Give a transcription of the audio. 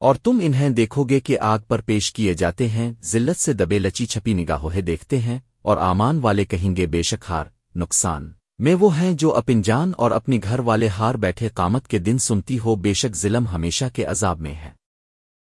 اور تم انہیں دیکھو گے کہ آگ پر پیش کیے جاتے ہیں، ذلت سے دبے لچی چھپی نگاہوہے دیکھتے ہیں اور آمان والے کہیں گے بے شک ہار، نقصان۔ میں وہ ہیں جو اپن جان اور اپنی گھر والے ہار بیٹھے قامت کے دن سنتی ہو، بے شک ظلم ہمیشہ کے عذاب میں ہے۔